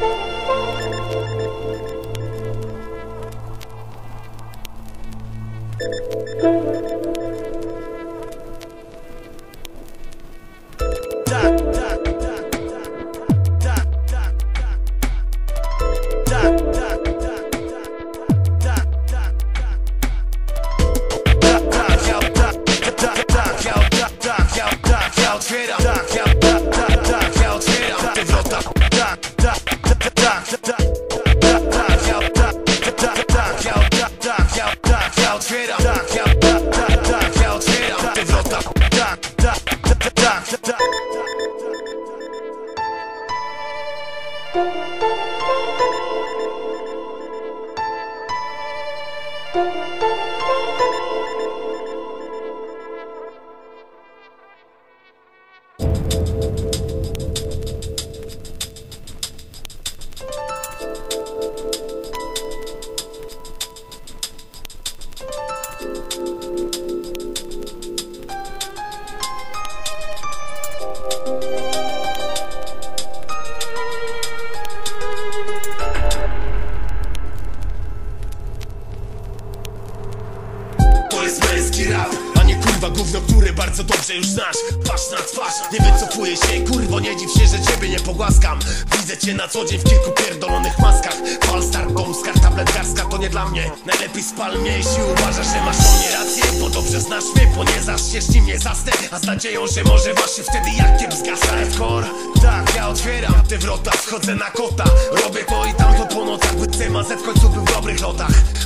Bye. Música bardzo dobrze już znasz. Twarz na twarz, nie wycofuję się Kurwo, nie dziw się, że ciebie nie pogłaskam. Widzę cię na co dzień w kilku pierdolonych maskach. Falstar, Domskar, tablet garstka to nie dla mnie. Najlepiej spal mnie, jeśli uważasz, że masz o mnie rację Bo dobrze znasz mnie, bo nie zaszczesz nim nie zasnę A z nadzieją, że może właśnie wtedy jak kiep zgasnę Hardcore, tak, ja otwieram te wrota Wchodzę na kota, robię to i tamto po nocach By CMZ w końcu był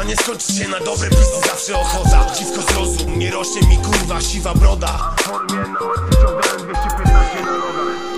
A nie skończy się na dobre pisy, zawsze ochota. Dziwko zrozum, nie rośnie mi kurwa siwa broda. W formie na ciągnąłem 215 na